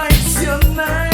It's your name.